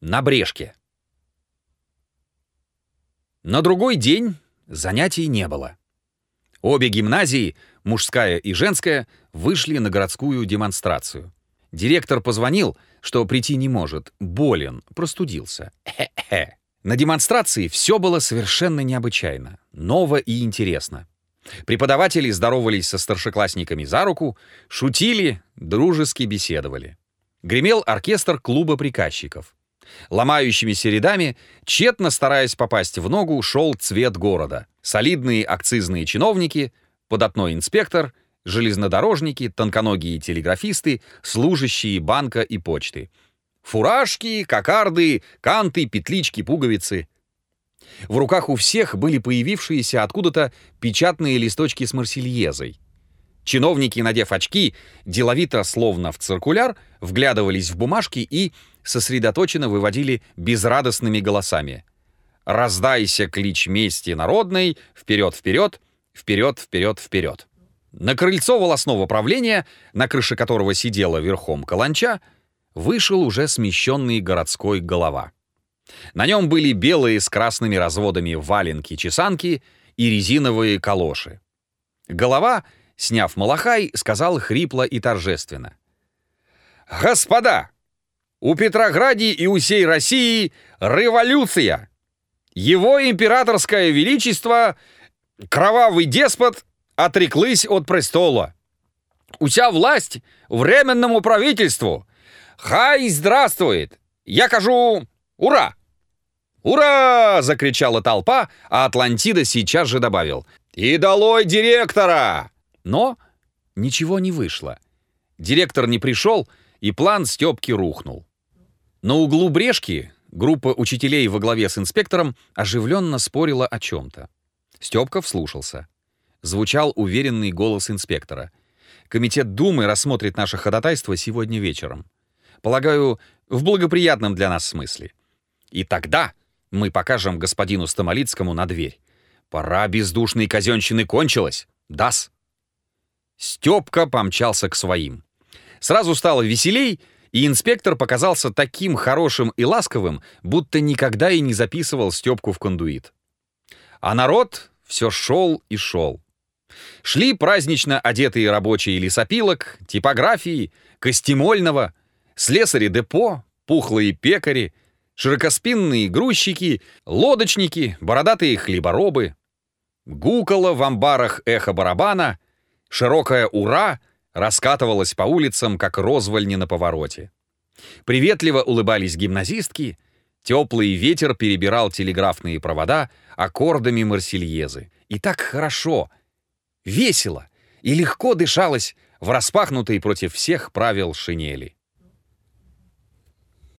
на Брешке. На другой день занятий не было. Обе гимназии, мужская и женская, вышли на городскую демонстрацию. Директор позвонил, что прийти не может, болен, простудился. Хе-хе. На демонстрации все было совершенно необычайно, ново и интересно. Преподаватели здоровались со старшеклассниками за руку, шутили, дружески беседовали. Гремел оркестр клуба приказчиков. Ломающимися рядами, тщетно стараясь попасть в ногу, шел цвет города. Солидные акцизные чиновники, податной инспектор, железнодорожники, тонконогие телеграфисты, служащие банка и почты. Фуражки, кокарды, канты, петлички, пуговицы. В руках у всех были появившиеся откуда-то печатные листочки с марсельезой. Чиновники, надев очки, деловито, словно в циркуляр, вглядывались в бумажки и сосредоточенно выводили безрадостными голосами. «Раздайся клич мести народной! Вперед, вперед! Вперед, вперед, вперед!» На крыльцо волосного правления, на крыше которого сидела верхом каланча, вышел уже смещенный городской голова. На нем были белые с красными разводами валенки-чесанки и резиновые калоши. Голова, сняв малахай, сказал хрипло и торжественно. «Господа! У Петрограде и у всей России революция! Его императорское величество, кровавый деспот, отреклись от престола. Уся власть временному правительству. Хай здравствует! Я кажу «Ура!» «Ура!» — закричала толпа, а Атлантида сейчас же добавил «И долой директора!» Но ничего не вышло. Директор не пришел, и план Степки рухнул. На углу брешки группа учителей во главе с инспектором оживленно спорила о чем-то. Степка вслушался. Звучал уверенный голос инспектора. «Комитет Думы рассмотрит наше ходатайство сегодня вечером. Полагаю, в благоприятном для нас смысле. И тогда мы покажем господину Стамолицкому на дверь. Пора бездушной казенщины кончилась. Дас. Степка помчался к своим. Сразу стало веселей, и инспектор показался таким хорошим и ласковым, будто никогда и не записывал Степку в кондуит. А народ все шел и шел. Шли празднично одетые рабочие лесопилок, типографии, костемольного, слесари депо, пухлые пекари, широкоспинные грузчики, лодочники, бородатые хлеборобы. Гукало в амбарах эхо барабана, широкая «Ура!» Раскатывалась по улицам, как розвольни на повороте. Приветливо улыбались гимназистки, теплый ветер перебирал телеграфные провода аккордами марсельезы. И так хорошо, весело и легко дышалось в распахнутой против всех правил шинели.